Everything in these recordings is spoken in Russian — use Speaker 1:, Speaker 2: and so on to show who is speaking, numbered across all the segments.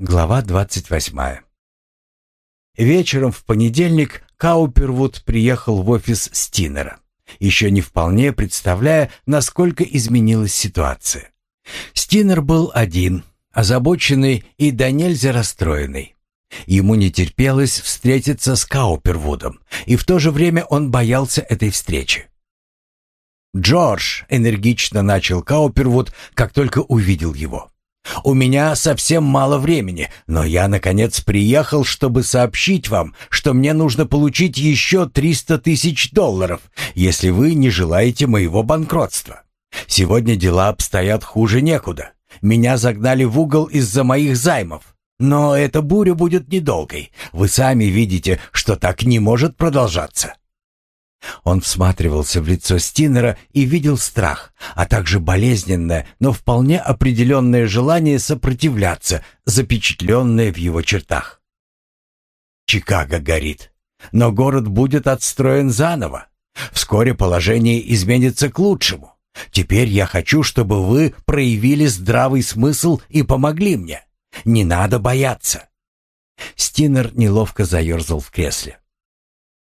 Speaker 1: Глава 28. Вечером в понедельник Каупервуд приехал в офис Стинера, еще не вполне представляя, насколько изменилась ситуация. Стинер был один, озабоченный и до нельзя расстроенный. Ему не терпелось встретиться с Каупервудом, и в то же время он боялся этой встречи. «Джордж!» — энергично начал Каупервуд, как только увидел его. «У меня совсем мало времени, но я, наконец, приехал, чтобы сообщить вам, что мне нужно получить еще 300 тысяч долларов, если вы не желаете моего банкротства. Сегодня дела обстоят хуже некуда. Меня загнали в угол из-за моих займов. Но эта буря будет недолгой. Вы сами видите, что так не может продолжаться. Он всматривался в лицо Стинера и видел страх, а также болезненное, но вполне определенное желание сопротивляться, запечатленное в его чертах. Чикаго горит, но город будет отстроен заново. Вскоре положение изменится к лучшему. Теперь я хочу, чтобы вы проявили здравый смысл и помогли мне. Не надо бояться. Стинер неловко заерзал в кресле.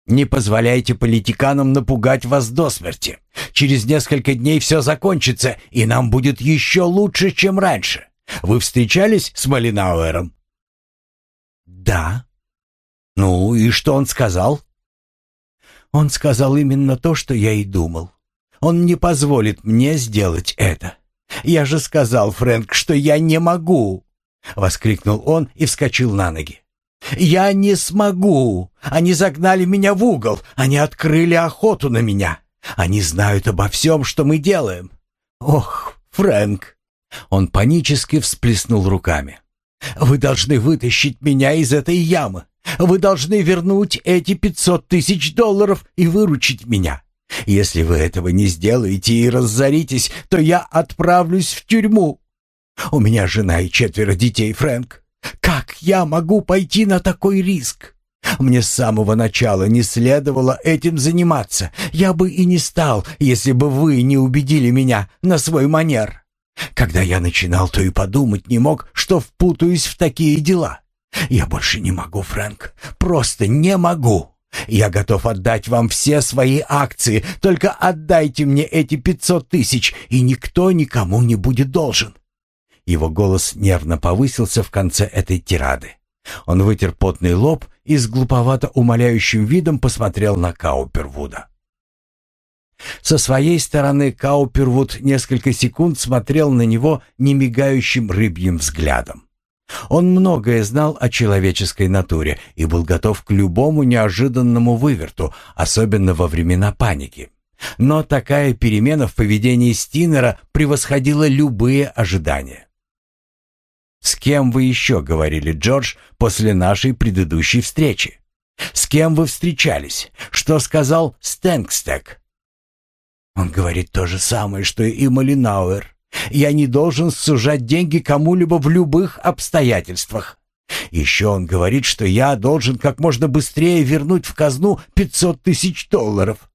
Speaker 1: Не позволяйте политиканам напугать вас до смерти. Через несколько дней все закончится, и нам будет еще лучше, чем раньше. Вы встречались с Малинауэром? Да. Ну и что он сказал? Он сказал именно то, что я и думал. Он не позволит мне сделать это. Я же сказал, Фрэнк, что я не могу, воскликнул он и вскочил на ноги. «Я не смогу! Они загнали меня в угол! Они открыли охоту на меня! Они знают обо всем, что мы делаем! Ох, Фрэнк!» Он панически всплеснул руками. «Вы должны вытащить меня из этой ямы! Вы должны вернуть эти пятьсот тысяч долларов и выручить меня! Если вы этого не сделаете и разоритесь, то я отправлюсь в тюрьму! У меня жена и четверо детей, Фрэнк! Как я могу пойти на такой риск? Мне с самого начала не следовало этим заниматься. Я бы и не стал, если бы вы не убедили меня на свой манер. Когда я начинал, то и подумать не мог, что впутаюсь в такие дела. Я больше не могу, Фрэнк. Просто не могу. Я готов отдать вам все свои акции, только отдайте мне эти пятьсот тысяч, и никто никому не будет должен. Его голос нервно повысился в конце этой тирады. Он вытер потный лоб и с глуповато умоляющим видом посмотрел на Каупервуда. Со своей стороны Каупервуд несколько секунд смотрел на него немигающим рыбьим взглядом. Он многое знал о человеческой натуре и был готов к любому неожиданному выверту, особенно во времена паники. Но такая перемена в поведении Стинера превосходила любые ожидания. «С кем вы еще говорили, Джордж, после нашей предыдущей встречи? С кем вы встречались? Что сказал Стэнкстек?» «Он говорит то же самое, что и Малинауэр. Я не должен сужать деньги кому-либо в любых обстоятельствах. Еще он говорит, что я должен как можно быстрее вернуть в казну пятьсот тысяч долларов».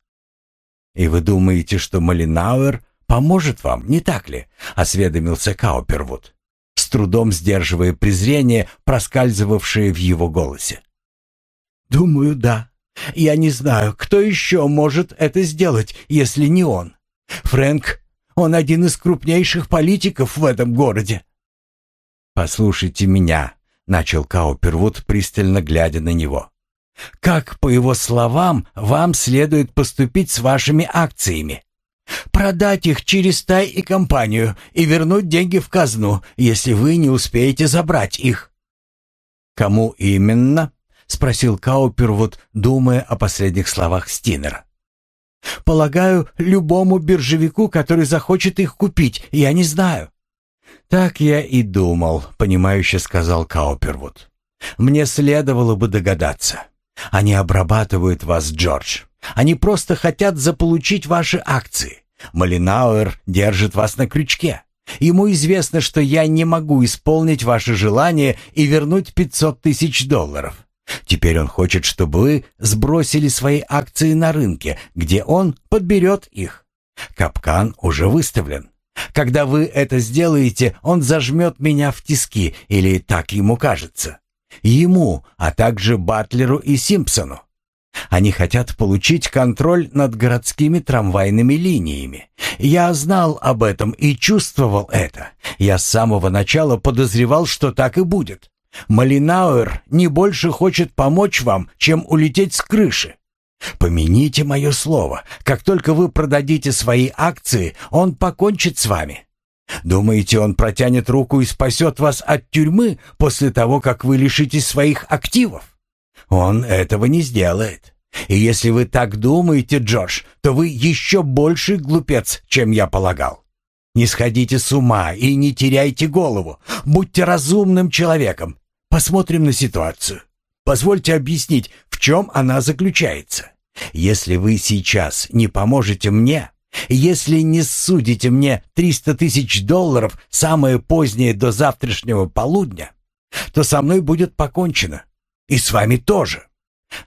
Speaker 1: «И вы думаете, что Малинауэр поможет вам, не так ли?» — осведомился Каупервуд трудом сдерживая презрение, проскальзывавшее в его голосе. «Думаю, да. Я не знаю, кто еще может это сделать, если не он. Фрэнк, он один из крупнейших политиков в этом городе». «Послушайте меня», — начал Каупервуд, пристально глядя на него. «Как, по его словам, вам следует поступить с вашими акциями? Продать их через Тай и компанию и вернуть деньги в казну, если вы не успеете забрать их». «Кому именно?» — спросил Каупервуд, думая о последних словах Стинера. «Полагаю, любому биржевику, который захочет их купить, я не знаю». «Так я и думал», — понимающе сказал Каупервуд. «Мне следовало бы догадаться. Они обрабатывают вас, Джордж. Они просто хотят заполучить ваши акции. Малинауэр держит вас на крючке. Ему известно, что я не могу исполнить ваше желание и вернуть 500 тысяч долларов. Теперь он хочет, чтобы вы сбросили свои акции на рынке, где он подберет их. Капкан уже выставлен. Когда вы это сделаете, он зажмет меня в тиски, или так ему кажется. Ему, а также Батлеру и Симпсону. Они хотят получить контроль над городскими трамвайными линиями. Я знал об этом и чувствовал это. Я с самого начала подозревал, что так и будет. Малинауэр не больше хочет помочь вам, чем улететь с крыши. Помяните мое слово, как только вы продадите свои акции, он покончит с вами. Думаете, он протянет руку и спасет вас от тюрьмы после того, как вы лишитесь своих активов? Он этого не сделает. И если вы так думаете, Джордж, то вы еще больший глупец, чем я полагал. Не сходите с ума и не теряйте голову. Будьте разумным человеком. Посмотрим на ситуацию. Позвольте объяснить, в чем она заключается. Если вы сейчас не поможете мне, если не судите мне 300 тысяч долларов самое позднее до завтрашнего полудня, то со мной будет покончено. И с вами тоже.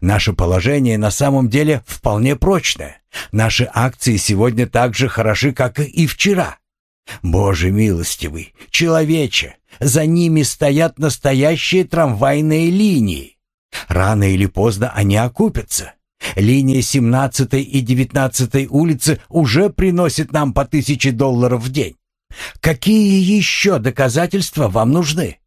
Speaker 1: Наше положение на самом деле вполне прочное. Наши акции сегодня так же хороши, как и вчера. Боже милостивый, человече, за ними стоят настоящие трамвайные линии. Рано или поздно они окупятся. Линия 17 и 19 улицы уже приносит нам по тысяче долларов в день. Какие еще доказательства вам нужны?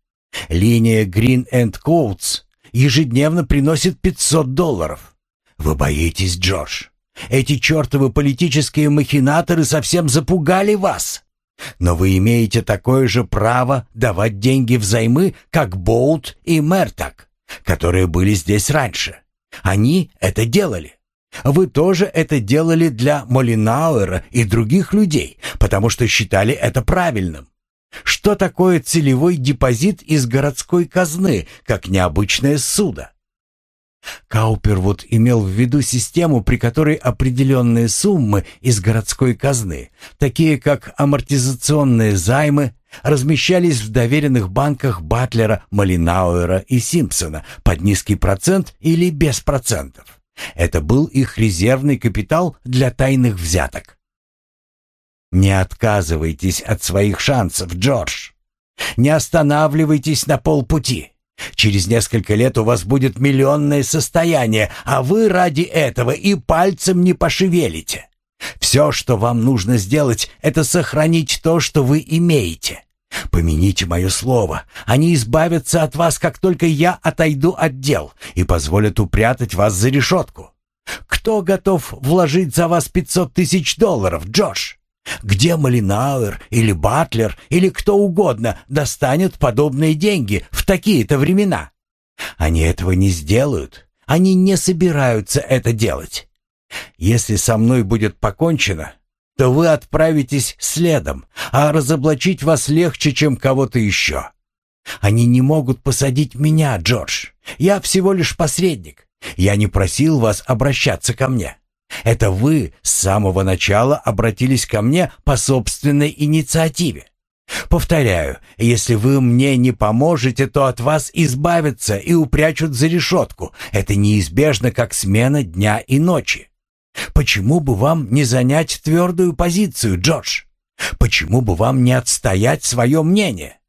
Speaker 1: Линия Green and Coats ежедневно приносит 500 долларов. Вы боитесь, Джордж? Эти чертовы политические махинаторы совсем запугали вас. Но вы имеете такое же право давать деньги взаймы, как Боут и Мертак, которые были здесь раньше. Они это делали. Вы тоже это делали для Молинауэра и других людей, потому что считали это правильным. Что такое целевой депозит из городской казны, как необычное судо? Каупервуд имел в виду систему, при которой определенные суммы из городской казны, такие как амортизационные займы, размещались в доверенных банках Батлера, Малинауэра и Симпсона под низкий процент или без процентов. Это был их резервный капитал для тайных взяток. Не отказывайтесь от своих шансов, Джордж. Не останавливайтесь на полпути. Через несколько лет у вас будет миллионное состояние, а вы ради этого и пальцем не пошевелите. Все, что вам нужно сделать, это сохранить то, что вы имеете. Помяните мое слово, они избавятся от вас, как только я отойду от дел и позволят упрятать вас за решетку. Кто готов вложить за вас 500 тысяч долларов, Джош? Где Малинауэр или Батлер или кто угодно достанет подобные деньги в такие-то времена? Они этого не сделают. Они не собираются это делать. Если со мной будет покончено, то вы отправитесь следом, а разоблачить вас легче, чем кого-то еще. Они не могут посадить меня, Джордж. Я всего лишь посредник. Я не просил вас обращаться ко мне. Это вы с самого начала обратились ко мне по собственной инициативе. Повторяю, если вы мне не поможете, то от вас избавятся и упрячут за решетку. Это неизбежно, как смена дня и ночи. Почему бы вам не занять твердую позицию, Джордж? Почему бы вам не отстоять свое мнение?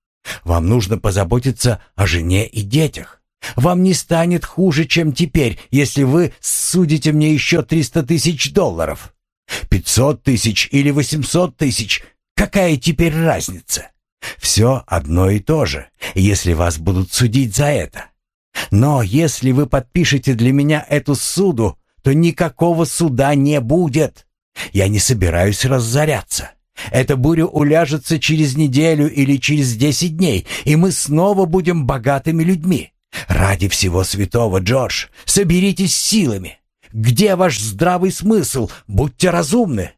Speaker 1: Вам нужно позаботиться о жене и детях. Вам не станет хуже, чем теперь, если вы судите мне еще триста тысяч долларов. Пятьсот тысяч или восемьсот тысяч. Какая теперь разница? Все одно и то же, если вас будут судить за это. Но если вы подпишете для меня эту суду, то никакого суда не будет. Я не собираюсь разоряться. Эта буря уляжется через неделю или через десять дней, и мы снова будем богатыми людьми. Ради всего святого, Джордж, соберитесь силами. Где ваш здравый смысл? Будьте разумны.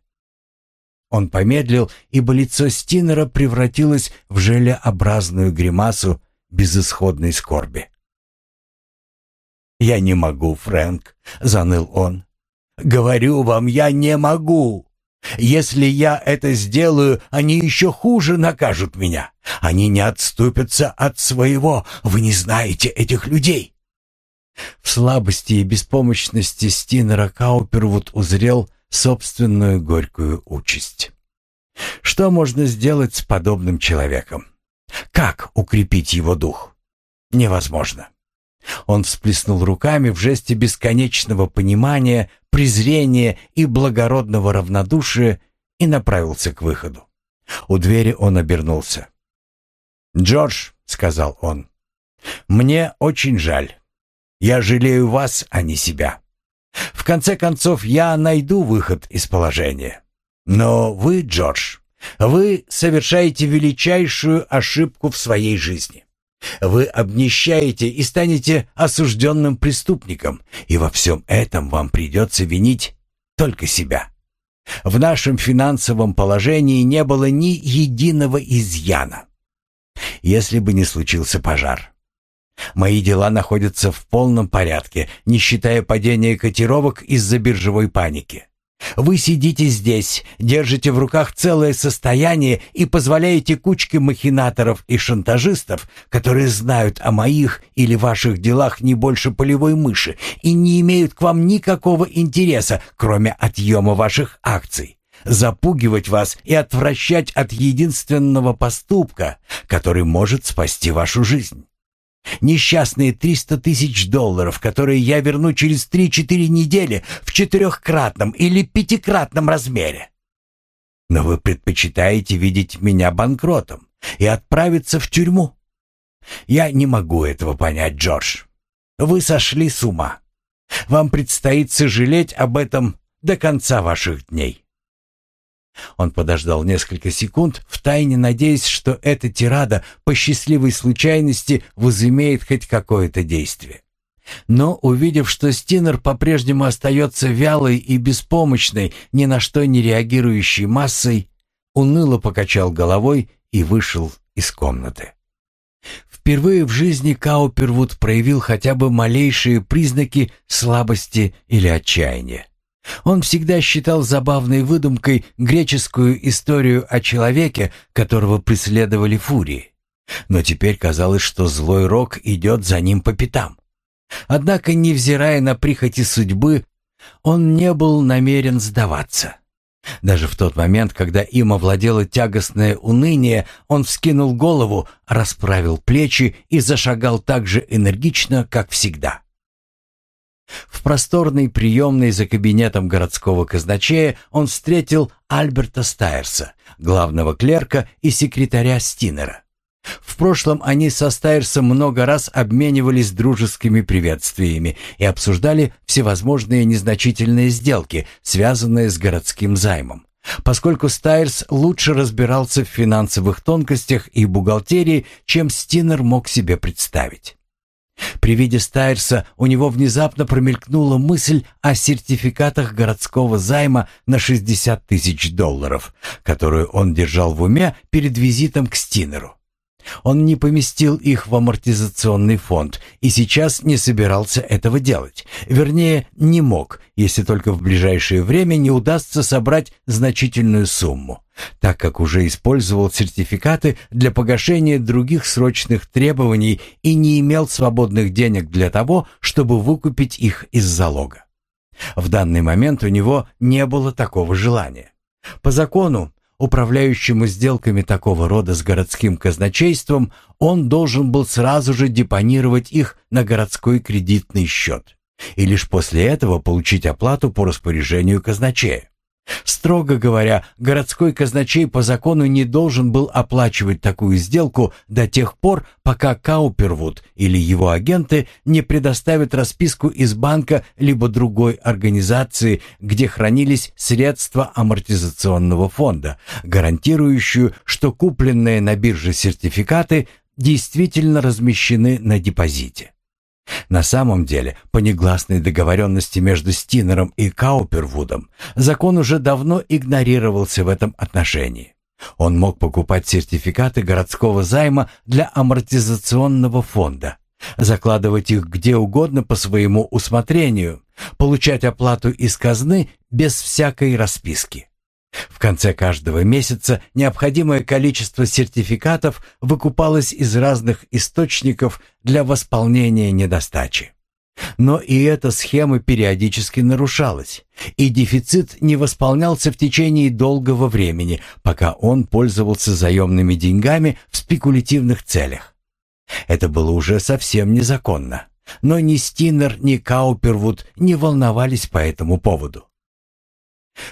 Speaker 1: Он помедлил, ибо лицо Стинера превратилось в желеобразную гримасу безысходной скорби. «Я не могу, Фрэнк», — заныл он. «Говорю вам, я не могу. Если я это сделаю, они еще хуже накажут меня. Они не отступятся от своего. Вы не знаете этих людей». В слабости и беспомощности Стинера Каупервуд узрел собственную горькую участь. Что можно сделать с подобным человеком? Как укрепить его дух? Невозможно. Он всплеснул руками в жесте бесконечного понимания, презрения и благородного равнодушия и направился к выходу. У двери он обернулся. «Джордж», — сказал он, — «мне очень жаль. Я жалею вас, а не себя. В конце концов, я найду выход из положения. Но вы, Джордж, вы совершаете величайшую ошибку в своей жизни. Вы обнищаете и станете осужденным преступником, и во всем этом вам придется винить только себя. В нашем финансовом положении не было ни единого изъяна. Если бы не случился пожар. Мои дела находятся в полном порядке, не считая падения котировок из-за биржевой паники. Вы сидите здесь, держите в руках целое состояние и позволяете кучке махинаторов и шантажистов, которые знают о моих или ваших делах не больше полевой мыши и не имеют к вам никакого интереса, кроме отъема ваших акций, запугивать вас и отвращать от единственного поступка, который может спасти вашу жизнь. Несчастные 300 тысяч долларов, которые я верну через 3-4 недели в четырехкратном или пятикратном размере. Но вы предпочитаете видеть меня банкротом и отправиться в тюрьму. Я не могу этого понять, Джордж. Вы сошли с ума. Вам предстоит сожалеть об этом до конца ваших дней. Он подождал несколько секунд, втайне надеясь, что эта тирада по счастливой случайности возымеет хоть какое-то действие. Но, увидев, что Стинер по-прежнему остается вялой и беспомощной, ни на что не реагирующей массой, уныло покачал головой и вышел из комнаты. Впервые в жизни Каупервуд проявил хотя бы малейшие признаки слабости или отчаяния. Он всегда считал забавной выдумкой греческую историю о человеке, которого преследовали фурии. Но теперь казалось, что злой рок идет за ним по пятам. Однако, невзирая на прихоти судьбы, он не был намерен сдаваться. Даже в тот момент, когда им овладело тягостное уныние, он вскинул голову, расправил плечи и зашагал так же энергично, как всегда. В просторной приемной за кабинетом городского казначея он встретил Альберта Стайерса, главного клерка и секретаря Стинера. В прошлом они со Стайерсом много раз обменивались дружескими приветствиями и обсуждали всевозможные незначительные сделки, связанные с городским займом. Поскольку Стайерс лучше разбирался в финансовых тонкостях и бухгалтерии, чем Стинер мог себе представить. При виде Стайрса у него внезапно промелькнула мысль о сертификатах городского займа на 60 тысяч долларов, которую он держал в уме перед визитом к Стинеру. Он не поместил их в амортизационный фонд и сейчас не собирался этого делать. Вернее, не мог, если только в ближайшее время не удастся собрать значительную сумму так как уже использовал сертификаты для погашения других срочных требований и не имел свободных денег для того, чтобы выкупить их из залога. В данный момент у него не было такого желания. По закону, управляющему сделками такого рода с городским казначейством, он должен был сразу же депонировать их на городской кредитный счет и лишь после этого получить оплату по распоряжению казначея. Строго говоря, городской казначей по закону не должен был оплачивать такую сделку до тех пор, пока Каупервуд или его агенты не предоставят расписку из банка либо другой организации, где хранились средства амортизационного фонда, гарантирующую, что купленные на бирже сертификаты действительно размещены на депозите. На самом деле, по негласной договоренности между Стинером и Каупервудом, закон уже давно игнорировался в этом отношении. Он мог покупать сертификаты городского займа для амортизационного фонда, закладывать их где угодно по своему усмотрению, получать оплату из казны без всякой расписки. В конце каждого месяца необходимое количество сертификатов выкупалось из разных источников для восполнения недостачи. Но и эта схема периодически нарушалась, и дефицит не восполнялся в течение долгого времени, пока он пользовался заемными деньгами в спекулятивных целях. Это было уже совсем незаконно, но ни Стинер, ни Каупервуд не волновались по этому поводу.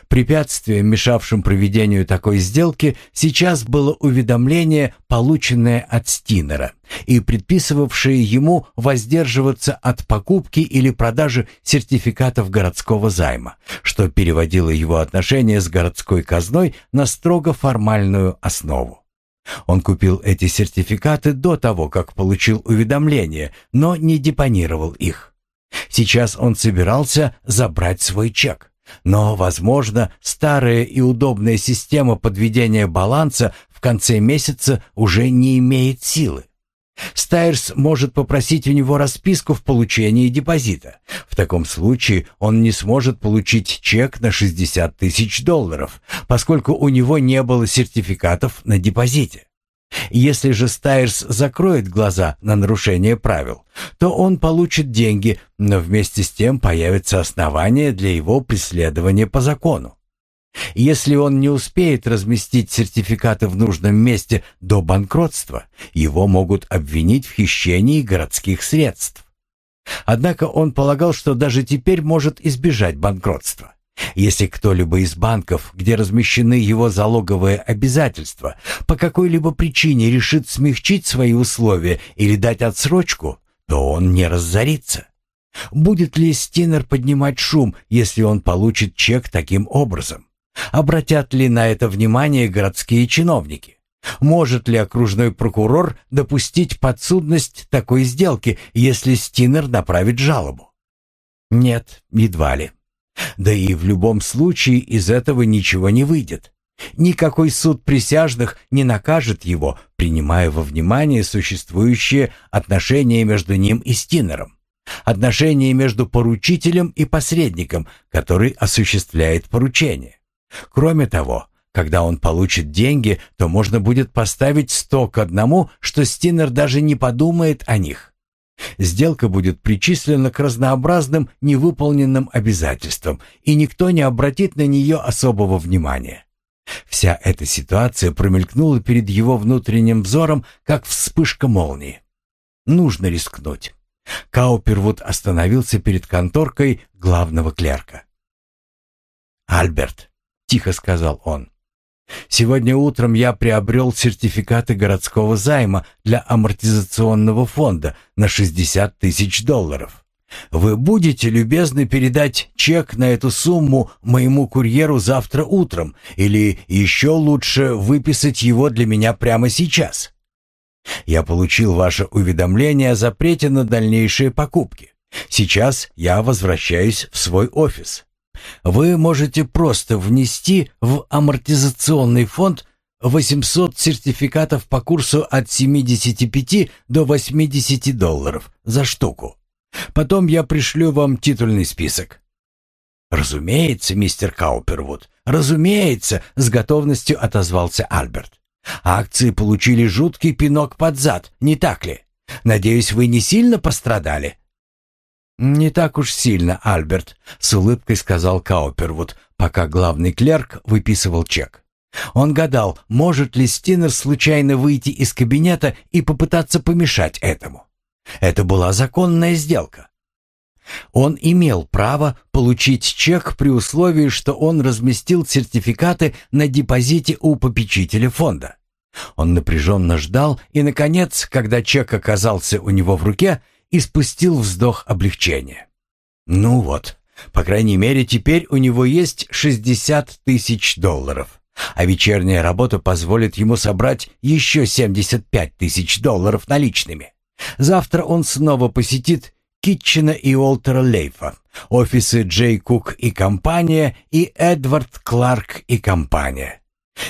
Speaker 1: Препятствием, мешавшим проведению такой сделки, сейчас было уведомление, полученное от Стинера и предписывавшее ему воздерживаться от покупки или продажи сертификатов городского займа, что переводило его отношения с городской казной на строго формальную основу. Он купил эти сертификаты до того, как получил уведомление, но не депонировал их. Сейчас он собирался забрать свой чек. Но, возможно, старая и удобная система подведения баланса в конце месяца уже не имеет силы. Стайрс может попросить у него расписку в получении депозита. В таком случае он не сможет получить чек на 60 тысяч долларов, поскольку у него не было сертификатов на депозите. Если же Стайрс закроет глаза на нарушение правил, то он получит деньги, но вместе с тем появятся основания для его преследования по закону. Если он не успеет разместить сертификаты в нужном месте до банкротства, его могут обвинить в хищении городских средств. Однако он полагал, что даже теперь может избежать банкротства. Если кто-либо из банков, где размещены его залоговые обязательства, по какой-либо причине решит смягчить свои условия или дать отсрочку, то он не разорится. Будет ли Стинер поднимать шум, если он получит чек таким образом? Обратят ли на это внимание городские чиновники? Может ли окружной прокурор допустить подсудность такой сделки, если Стинер направит жалобу? Нет, едва ли. Да и в любом случае из этого ничего не выйдет. Никакой суд присяжных не накажет его, принимая во внимание существующие отношения между ним и Стинером. Отношения между поручителем и посредником, который осуществляет поручение. Кроме того, когда он получит деньги, то можно будет поставить сто к одному, что Стинер даже не подумает о них. Сделка будет причислена к разнообразным невыполненным обязательствам, и никто не обратит на нее особого внимания. Вся эта ситуация промелькнула перед его внутренним взором, как вспышка молнии. Нужно рискнуть. Каупервуд остановился перед конторкой главного клерка. «Альберт», — тихо сказал он, Сегодня утром я приобрел сертификаты городского займа для амортизационного фонда на 60 тысяч долларов. Вы будете любезны передать чек на эту сумму моему курьеру завтра утром или еще лучше выписать его для меня прямо сейчас? Я получил ваше уведомление о запрете на дальнейшие покупки. Сейчас я возвращаюсь в свой офис. Вы можете просто внести в амортизационный фонд 800 сертификатов по курсу от 75 до 80 долларов за штуку. Потом я пришлю вам титульный список. Разумеется, мистер Каупервуд, разумеется, с готовностью отозвался Альберт. Акции получили жуткий пинок под зад, не так ли? Надеюсь, вы не сильно пострадали. «Не так уж сильно, Альберт», — с улыбкой сказал Каупервуд, пока главный клерк выписывал чек. Он гадал, может ли Стинер случайно выйти из кабинета и попытаться помешать этому. Это была законная сделка. Он имел право получить чек при условии, что он разместил сертификаты на депозите у попечителя фонда. Он напряженно ждал, и, наконец, когда чек оказался у него в руке, и спустил вздох облегчения. Ну вот, по крайней мере, теперь у него есть 60 тысяч долларов, а вечерняя работа позволит ему собрать еще 75 тысяч долларов наличными. Завтра он снова посетит Китчена и Уолтера Лейфа, офисы Джей Кук и компания и Эдвард Кларк и компания.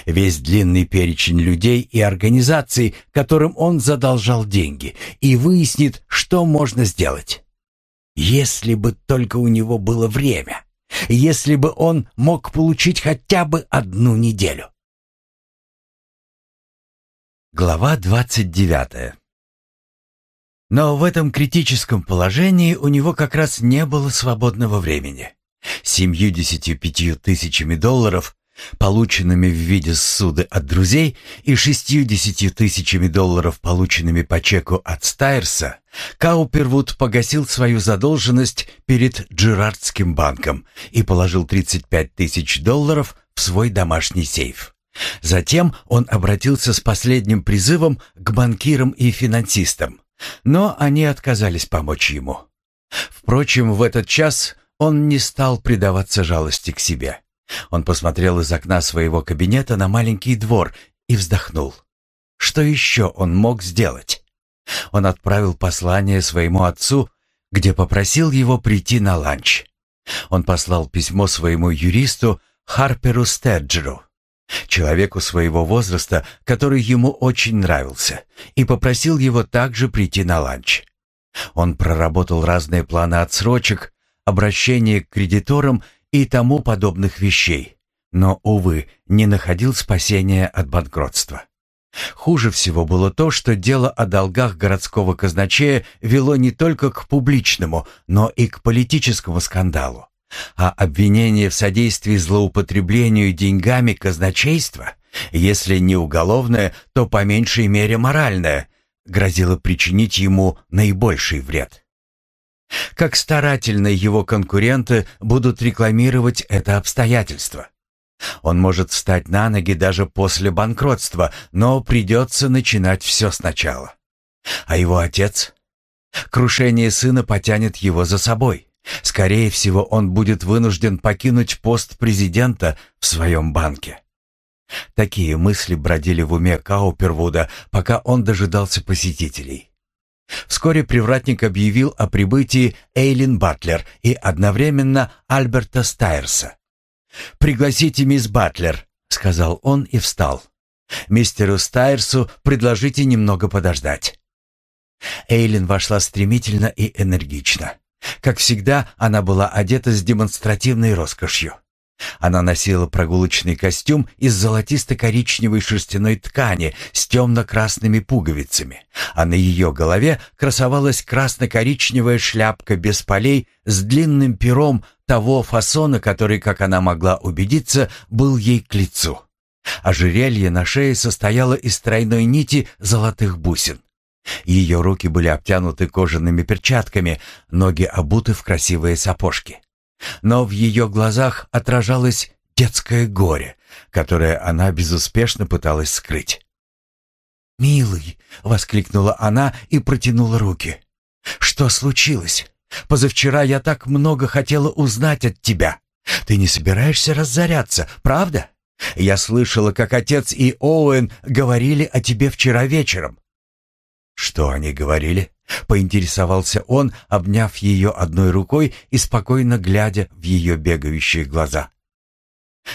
Speaker 1: Весь длинный перечень людей и организаций, которым он задолжал деньги, и выяснит, что можно сделать. Если бы только у него было время, если бы он мог получить хотя бы одну неделю. Глава двадцать девятая Но в этом критическом положении у него как раз не было свободного времени. Семьюдесятью пятью тысячами долларов, полученными в виде ссуды от друзей, и шестьюдесятью тысячами долларов, полученными по чеку от Стайрса, Каупервуд погасил свою задолженность перед Джерардским банком и положил 35 тысяч долларов в свой домашний сейф. Затем он обратился с последним призывом к банкирам и финансистам, но они отказались помочь ему. Впрочем, в этот час он не стал предаваться жалости к себе. Он посмотрел из окна своего кабинета на маленький двор и вздохнул. Что еще он мог сделать? Он отправил послание своему отцу, где попросил его прийти на ланч. Он послал письмо своему юристу Харперу Стеджеру, человеку своего возраста, который ему очень нравился, и попросил его также прийти на ланч. Он проработал разные планы отсрочек, обращения к кредиторам и тому подобных вещей, но, увы, не находил спасения от банкротства. Хуже всего было то, что дело о долгах городского казначея вело не только к публичному, но и к политическому скандалу. А обвинение в содействии злоупотреблению деньгами казначейства, если не уголовное, то по меньшей мере моральное, грозило причинить ему наибольший вред. Как старательно его конкуренты будут рекламировать это обстоятельство. Он может встать на ноги даже после банкротства, но придется начинать все сначала. А его отец? Крушение сына потянет его за собой. Скорее всего, он будет вынужден покинуть пост президента в своем банке. Такие мысли бродили в уме Каупервуда, пока он дожидался посетителей. Вскоре привратник объявил о прибытии Эйлин Батлер и одновременно Альберта Стайерса. «Пригласите мисс Батлер», — сказал он и встал. «Мистеру Стайерсу предложите немного подождать». Эйлин вошла стремительно и энергично. Как всегда, она была одета с демонстративной роскошью. Она носила прогулочный костюм из золотисто-коричневой шерстяной ткани с темно-красными пуговицами, а на ее голове красовалась красно-коричневая шляпка без полей с длинным пером того фасона, который, как она могла убедиться, был ей к лицу. Ожерелье на шее состояло из тройной нити золотых бусин. Ее руки были обтянуты кожаными перчатками, ноги обуты в красивые сапожки. Но в ее глазах отражалось детское горе, которое она безуспешно пыталась скрыть. «Милый!» — воскликнула она и протянула руки. «Что случилось? Позавчера я так много хотела узнать от тебя. Ты не собираешься разоряться, правда? Я слышала, как отец и Оуэн говорили о тебе вчера вечером. «Что они говорили?» — поинтересовался он, обняв ее одной рукой и спокойно глядя в ее бегающие глаза.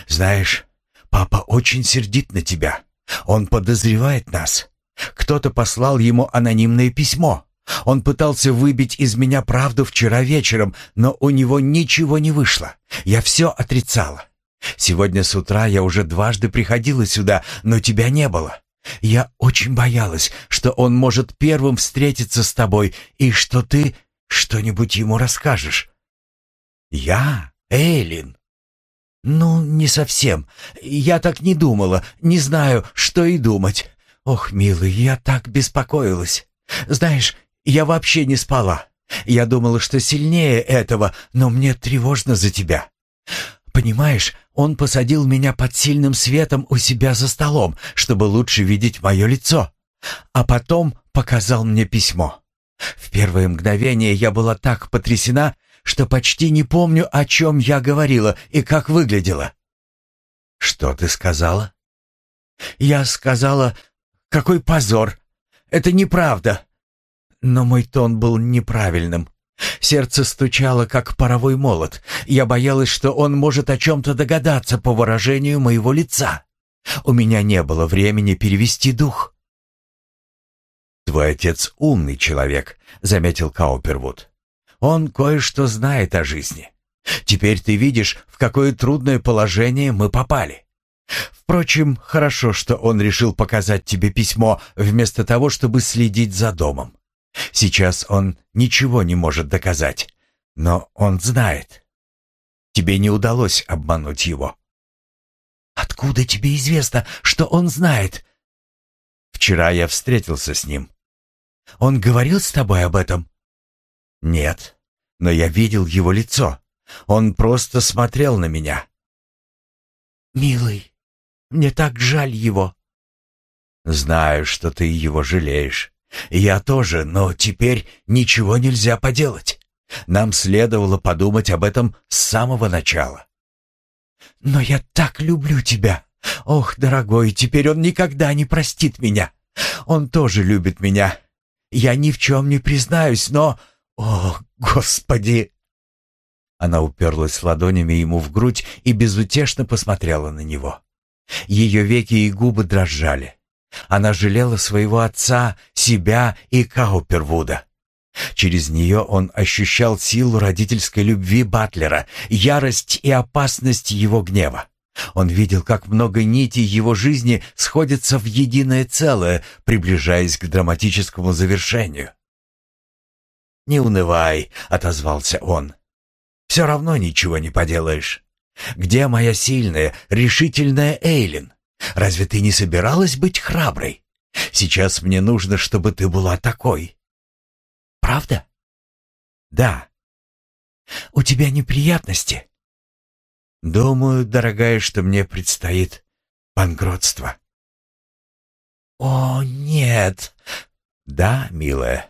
Speaker 1: «Знаешь, папа очень сердит на тебя. Он подозревает нас. Кто-то послал ему анонимное письмо. Он пытался выбить из меня правду вчера вечером, но у него ничего не вышло. Я все отрицала. Сегодня с утра я уже дважды приходила сюда, но тебя не было. Я очень боялась, что он может первым встретиться с тобой и что ты что-нибудь ему расскажешь. Я, Эйлин. Ну, не совсем. Я так не думала, не знаю, что и думать. Ох, милый, я так беспокоилась. Знаешь, я вообще не спала. Я думала, что сильнее этого, но мне тревожно за тебя. Понимаешь, он посадил меня под сильным светом у себя за столом, чтобы лучше видеть мое лицо. А потом показал мне письмо. В первое мгновение я была так потрясена, что почти не помню, о чем я говорила и как выглядела. «Что ты сказала?» «Я сказала, какой позор! Это неправда!» Но мой тон был неправильным. Сердце стучало, как паровой молот. Я боялась, что он может о чем-то догадаться по выражению моего лица. У меня не было времени перевести дух. «Твой отец умный человек», — заметил Каупервуд. «Он кое-что знает о жизни. Теперь ты видишь, в какое трудное положение мы попали. Впрочем, хорошо, что он решил показать тебе письмо, вместо того, чтобы следить за домом. Сейчас он ничего не может доказать, но он знает. Тебе не удалось обмануть его. Откуда тебе известно, что он знает? Вчера я встретился с ним. Он говорил с тобой об этом? Нет, но я видел его лицо. Он просто смотрел на меня. Милый, мне так жаль его. Знаю, что ты его жалеешь. Я тоже, но теперь ничего нельзя поделать. Нам следовало подумать об этом с самого начала. Но я так люблю тебя. Ох, дорогой, теперь он никогда не простит меня. Он тоже любит меня. Я ни в чем не признаюсь, но... О, Господи!» Она уперлась ладонями ему в грудь и безутешно посмотрела на него. Ее веки и губы дрожали. Она жалела своего отца, себя и Каупервуда. Через нее он ощущал силу родительской любви Батлера, ярость и опасность его гнева. Он видел, как много нитей его жизни сходятся в единое целое, приближаясь к драматическому завершению. «Не унывай», — отозвался он. «Все равно ничего не поделаешь. Где моя сильная, решительная Эйлин? Разве ты не собиралась быть храброй? Сейчас мне нужно, чтобы ты была такой. Правда? Да. У тебя неприятности? Думаю, дорогая, что мне предстоит банкротство. О, нет. Да, милая.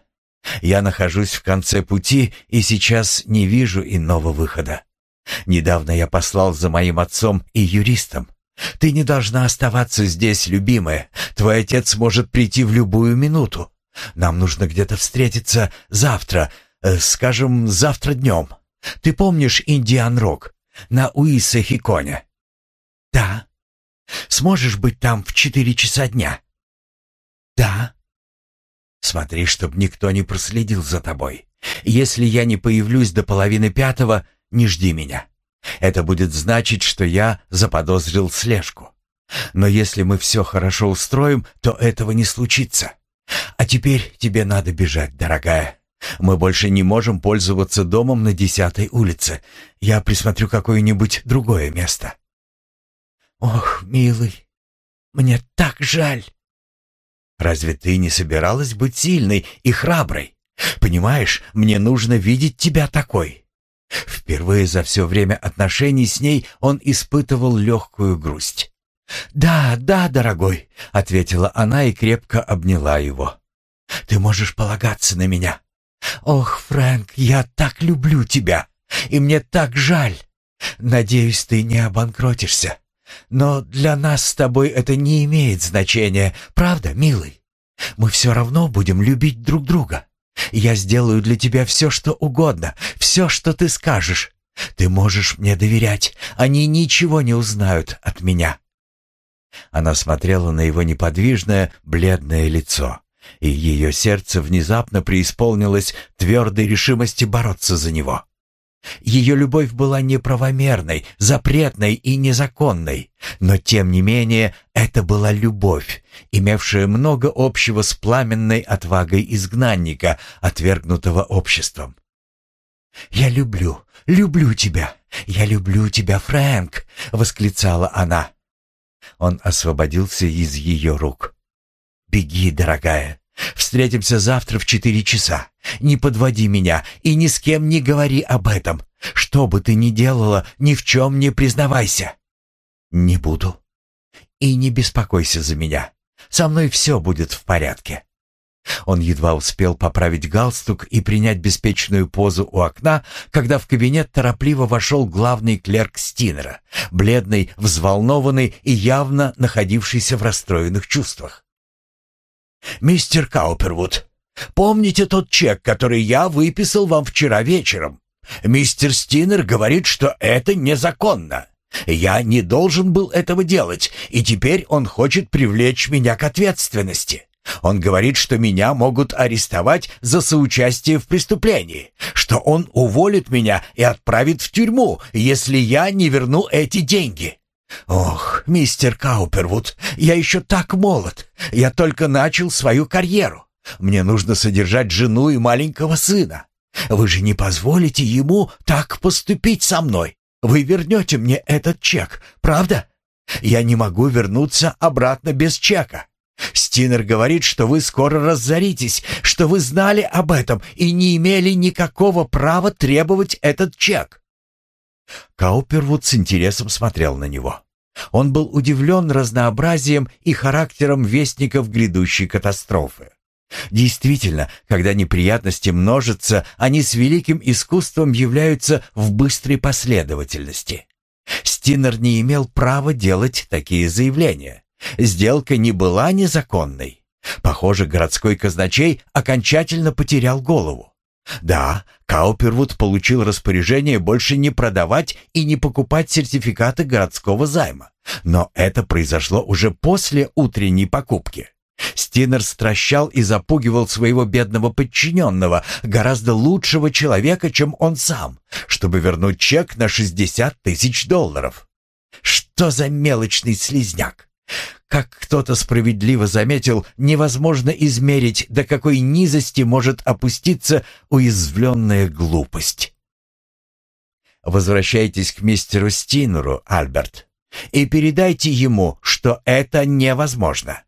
Speaker 1: Я нахожусь в конце пути и сейчас не вижу иного выхода. Недавно я послал за моим отцом и юристом. Ты не должна оставаться здесь, любимая. Твой отец может прийти в любую минуту. Нам нужно где-то встретиться завтра, э, скажем, завтра днем. Ты помнишь Индиан-Рок на Уисе-Хиконе? Да. Сможешь быть там в четыре часа дня? Да. Смотри, чтобы никто не проследил за тобой. Если я не появлюсь до половины пятого, не жди меня. Это будет значить, что я заподозрил слежку. Но если мы все хорошо устроим, то этого не случится. А теперь тебе надо бежать, дорогая. Мы больше не можем пользоваться домом на десятой улице. Я присмотрю какое-нибудь другое место. Ох, милый, мне так жаль. Разве ты не собиралась быть сильной и храброй? Понимаешь, мне нужно видеть тебя такой. Впервые за все время отношений с ней он испытывал легкую грусть. «Да, да, дорогой», — ответила она и крепко обняла его. «Ты можешь полагаться на меня. Ох, Фрэнк, я так люблю тебя, и мне так жаль. Надеюсь, ты не обанкротишься. Но для нас с тобой это не имеет значения, правда, милый? Мы все равно будем любить друг друга. Я сделаю для тебя все, что угодно, все, что ты скажешь. Ты можешь мне доверять, они ничего не узнают от меня». Она смотрела на его неподвижное, бледное лицо, и ее сердце внезапно преисполнилось твердой решимости бороться за него. Ее любовь была неправомерной, запретной и незаконной, но тем не менее это была любовь, имевшая много общего с пламенной отвагой изгнанника, отвергнутого обществом. «Я люблю, люблю тебя, я люблю тебя, Фрэнк!» — восклицала она. Он освободился из ее рук. «Беги, дорогая. Встретимся завтра в четыре часа. Не подводи меня и ни с кем не говори об этом. Что бы ты ни делала, ни в чем не признавайся». «Не буду. И не беспокойся за меня. Со мной все будет в порядке». Он едва успел поправить галстук и принять беспечную позу у окна, когда в кабинет торопливо вошел главный клерк Стинера, бледный, взволнованный и явно находившийся в расстроенных чувствах. «Мистер Каупервуд, помните тот чек, который я выписал вам вчера вечером? Мистер Стинер говорит, что это незаконно. Я не должен был этого делать, и теперь он хочет привлечь меня к ответственности». Он говорит, что меня могут арестовать за соучастие в преступлении, что он уволит меня и отправит в тюрьму, если я не верну эти деньги. Ох, мистер Каупервуд, я еще так молод. Я только начал свою карьеру. Мне нужно содержать жену и маленького сына. Вы же не позволите ему так поступить со мной. Вы вернете мне этот чек, правда? Я не могу вернуться обратно без чека. Стинер говорит, что вы скоро разоритесь, что вы знали об этом и не имели никакого права требовать этот чек. Каупервуд с интересом смотрел на него. Он был удивлен разнообразием и характером вестников грядущей катастрофы. Действительно, когда неприятности множатся, они с великим искусством являются в быстрой последовательности. Стинер не имел права делать такие заявления. Сделка не была незаконной. Похоже, городской казначей окончательно потерял голову. Да, Каупервуд получил распоряжение больше не продавать и не покупать сертификаты городского займа. Но это произошло уже после утренней покупки. Стинер стращал и запугивал своего бедного подчиненного, гораздо лучшего человека, чем он сам, чтобы вернуть чек на 60 тысяч долларов. Что за мелочный слизняк? Как кто-то справедливо заметил, невозможно измерить, до какой низости может опуститься уязвленная глупость. Возвращайтесь к мистеру Стинеру, Альберт, и передайте ему, что это невозможно.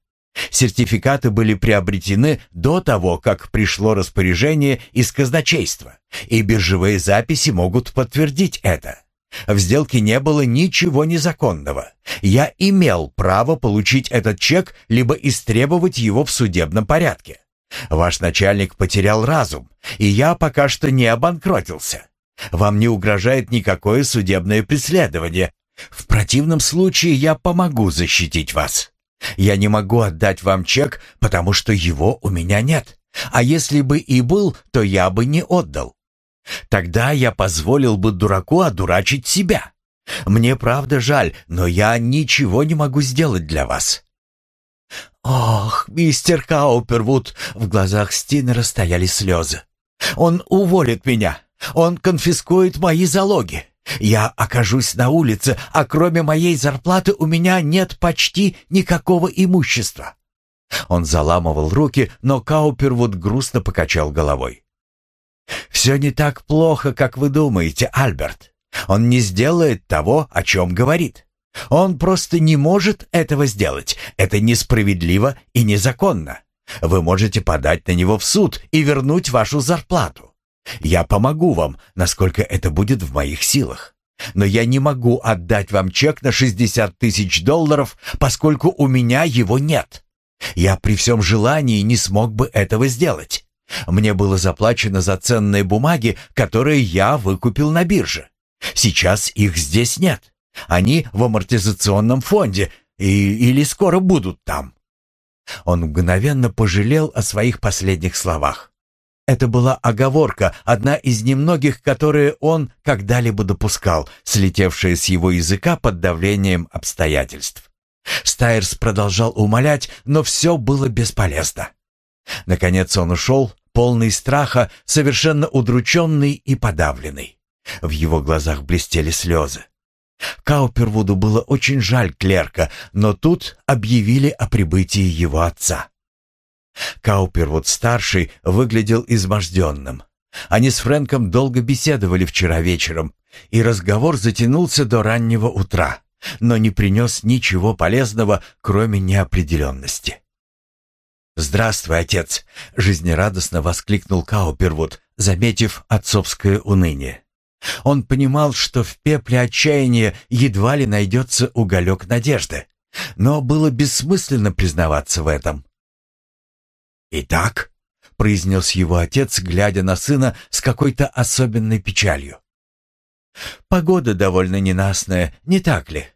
Speaker 1: Сертификаты были приобретены до того, как пришло распоряжение из казначейства, и биржевые записи могут подтвердить это. В сделке не было ничего незаконного. Я имел право получить этот чек либо истребовать его в судебном порядке. Ваш начальник потерял разум, и я пока что не обанкротился. Вам не угрожает никакое судебное преследование. В противном случае я помогу защитить вас. Я не могу отдать вам чек, потому что его у меня нет. А если бы и был, то я бы не отдал. Тогда я позволил бы дураку одурачить себя. Мне правда жаль, но я ничего не могу сделать для вас». «Ох, мистер Каупервуд!» В глазах Стинера стояли слезы. «Он уволит меня. Он конфискует мои залоги. Я окажусь на улице, а кроме моей зарплаты у меня нет почти никакого имущества». Он заламывал руки, но Каупервуд грустно покачал головой. «Все не так плохо, как вы думаете, Альберт. Он не сделает того, о чем говорит. Он просто не может этого сделать. Это несправедливо и незаконно. Вы можете подать на него в суд и вернуть вашу зарплату. Я помогу вам, насколько это будет в моих силах. Но я не могу отдать вам чек на 60 тысяч долларов, поскольку у меня его нет. Я при всем желании не смог бы этого сделать. Мне было заплачено за ценные бумаги, которые я выкупил на бирже. Сейчас их здесь нет. Они в амортизационном фонде и, или скоро будут там. Он мгновенно пожалел о своих последних словах. Это была оговорка, одна из немногих, которые он когда-либо допускал, слетевшая с его языка под давлением обстоятельств. Стайерс продолжал умолять, но все было бесполезно. Наконец он ушел, полный страха, совершенно удрученный и подавленный. В его глазах блестели слезы. Каупервуду было очень жаль клерка, но тут объявили о прибытии его отца. Каупервуд-старший выглядел изможденным. Они с Фрэнком долго беседовали вчера вечером, и разговор затянулся до раннего утра, но не принес ничего полезного, кроме неопределенности. «Здравствуй, отец!» — жизнерадостно воскликнул Каупервуд, заметив отцовское уныние. Он понимал, что в пепле отчаяния едва ли найдется уголек надежды, но было бессмысленно признаваться в этом. «Итак», — произнес его отец, глядя на сына с какой-то особенной печалью. «Погода довольно ненастная, не так ли?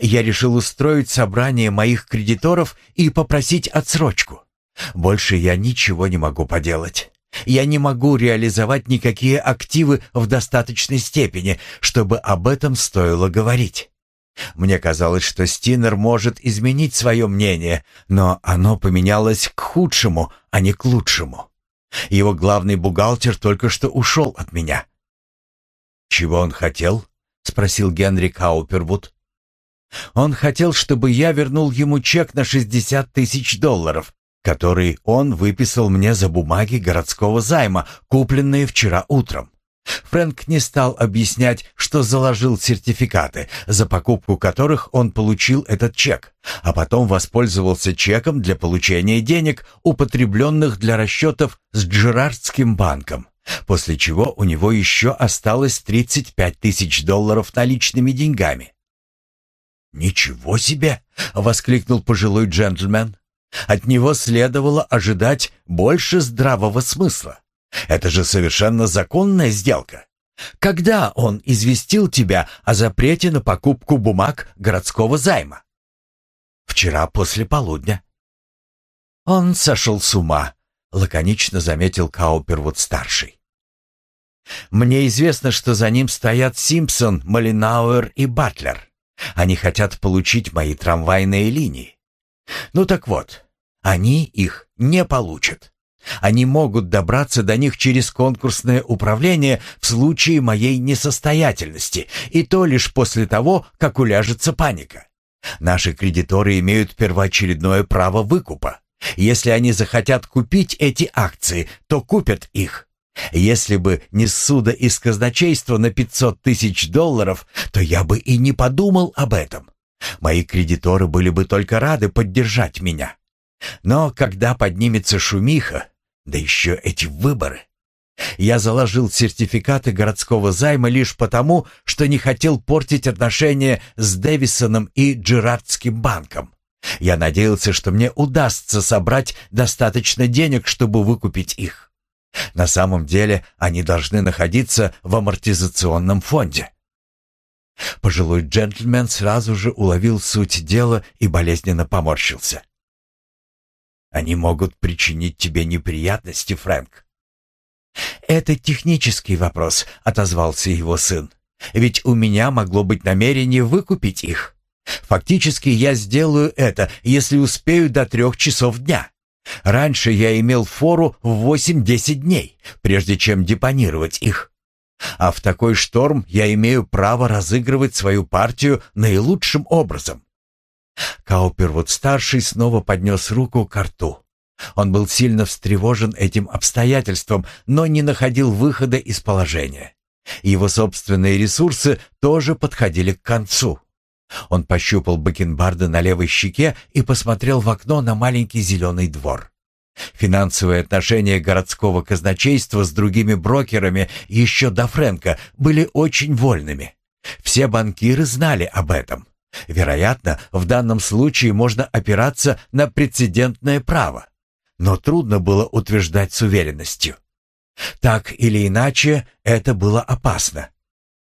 Speaker 1: Я решил устроить собрание моих кредиторов и попросить отсрочку. Больше я ничего не могу поделать. Я не могу реализовать никакие активы в достаточной степени, чтобы об этом стоило говорить. Мне казалось, что Стинер может изменить свое мнение, но оно поменялось к худшему, а не к лучшему. Его главный бухгалтер только что ушел от меня. «Чего он хотел?» — спросил Генри Каупервуд. «Он хотел, чтобы я вернул ему чек на 60 тысяч долларов, который он выписал мне за бумаги городского займа, купленные вчера утром. Фрэнк не стал объяснять, что заложил сертификаты, за покупку которых он получил этот чек, а потом воспользовался чеком для получения денег, употребленных для расчетов с Джерардским банком, после чего у него еще осталось 35 тысяч долларов наличными деньгами. «Ничего себе!» — воскликнул пожилой джентльмен. От него следовало ожидать больше здравого смысла. Это же совершенно законная сделка. Когда он известил тебя о запрете на покупку бумаг городского займа? Вчера после полудня. Он сошел с ума, лаконично заметил Каупервуд-старший. Мне известно, что за ним стоят Симпсон, Малинауэр и Батлер. Они хотят получить мои трамвайные линии. Ну так вот, они их не получат. Они могут добраться до них через конкурсное управление в случае моей несостоятельности, и то лишь после того, как уляжется паника. Наши кредиторы имеют первоочередное право выкупа. Если они захотят купить эти акции, то купят их. Если бы не ссуда из казначейства на 500 тысяч долларов, то я бы и не подумал об этом. Мои кредиторы были бы только рады поддержать меня. Но когда поднимется шумиха, да еще эти выборы. Я заложил сертификаты городского займа лишь потому, что не хотел портить отношения с Дэвисоном и Джерардским банком. Я надеялся, что мне удастся собрать достаточно денег, чтобы выкупить их. На самом деле они должны находиться в амортизационном фонде. Пожилой джентльмен сразу же уловил суть дела и болезненно поморщился. Они могут причинить тебе неприятности, Фрэнк. Это технический вопрос, отозвался его сын. Ведь у меня могло быть намерение выкупить их. Фактически я сделаю это, если успею до трех часов дня. Раньше я имел фору в 8-10 дней, прежде чем депонировать их. А в такой шторм я имею право разыгрывать свою партию наилучшим образом. Каупервуд-старший снова поднес руку к рту. Он был сильно встревожен этим обстоятельством, но не находил выхода из положения. Его собственные ресурсы тоже подходили к концу. Он пощупал бакенбарды на левой щеке и посмотрел в окно на маленький зеленый двор. Финансовые отношения городского казначейства с другими брокерами еще до Фрэнка были очень вольными. Все банкиры знали об этом. Вероятно, в данном случае можно опираться на прецедентное право, но трудно было утверждать с уверенностью. Так или иначе, это было опасно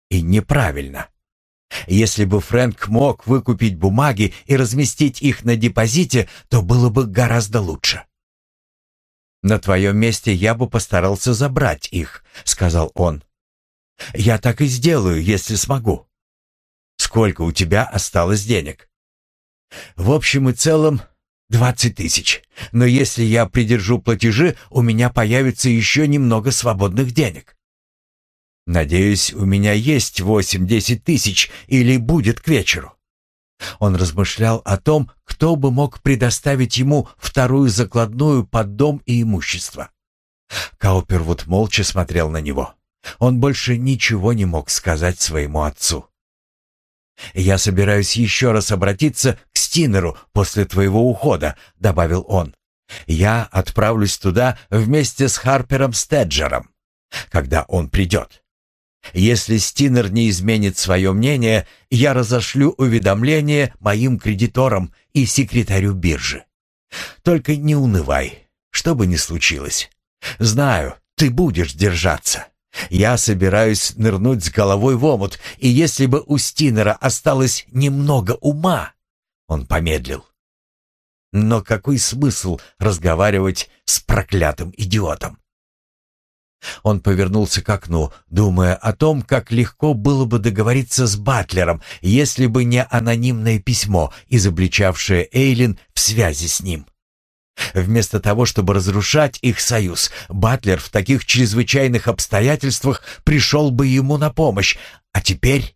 Speaker 1: и неправильно. Если бы Фрэнк мог выкупить бумаги и разместить их на депозите, то было бы гораздо лучше. «На твоем месте я бы постарался забрать их», — сказал он. «Я так и сделаю, если смогу. Сколько у тебя осталось денег? В общем и целом, двадцать тысяч. Но если я придержу платежи, у меня появится еще немного свободных денег. Надеюсь, у меня есть восемь-десять тысяч или будет к вечеру. Он размышлял о том, кто бы мог предоставить ему вторую закладную под дом и имущество. Каупервуд молча смотрел на него. Он больше ничего не мог сказать своему отцу. «Я собираюсь еще раз обратиться к Стинеру после твоего ухода», — добавил он. «Я отправлюсь туда вместе с Харпером Стеджером, когда он придет. Если Стинер не изменит свое мнение, я разошлю уведомление моим кредиторам и секретарю биржи. Только не унывай, что бы ни случилось. Знаю, ты будешь держаться». Я собираюсь нырнуть с головой в омут, и если бы у Стинера осталось немного ума, он помедлил. Но какой смысл разговаривать с проклятым идиотом? Он повернулся к окну, думая о том, как легко было бы договориться с Батлером, если бы не анонимное письмо, изобличавшее Эйлин в связи с ним. Вместо того, чтобы разрушать их союз, Батлер в таких чрезвычайных обстоятельствах пришел бы ему на помощь. А теперь...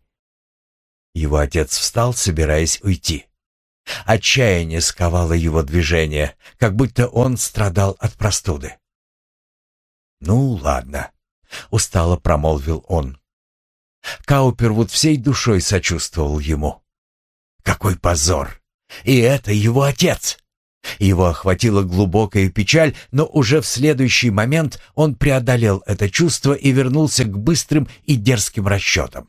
Speaker 1: Его отец встал, собираясь уйти. Отчаяние сковало его движение, как будто он страдал от простуды. «Ну, ладно», — устало промолвил он. Каупервуд всей душой сочувствовал ему. «Какой позор! И это его отец!» Его охватила глубокая печаль, но уже в следующий момент он преодолел это чувство и вернулся к быстрым и дерзким расчетам.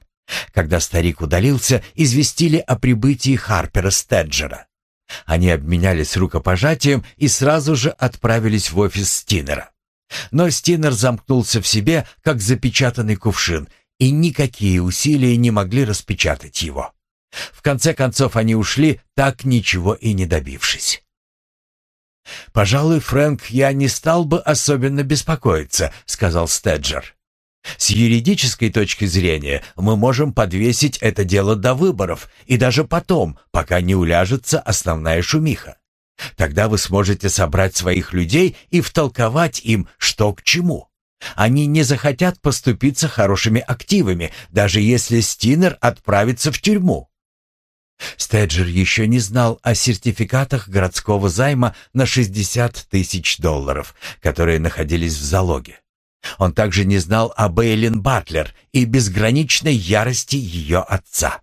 Speaker 1: Когда старик удалился, известили о прибытии Харпера Стеджера. Они обменялись рукопожатием и сразу же отправились в офис Стинера. Но Стинер замкнулся в себе, как запечатанный кувшин, и никакие усилия не могли распечатать его. В конце концов они ушли, так ничего и не добившись. «Пожалуй, Фрэнк, я не стал бы особенно беспокоиться», — сказал Стеджер. «С юридической точки зрения мы можем подвесить это дело до выборов и даже потом, пока не уляжется основная шумиха. Тогда вы сможете собрать своих людей и втолковать им, что к чему. Они не захотят поступиться хорошими активами, даже если Стинер отправится в тюрьму. Стеджер еще не знал о сертификатах городского займа на 60 тысяч долларов, которые находились в залоге. Он также не знал о Бейлин Батлер и безграничной ярости ее отца.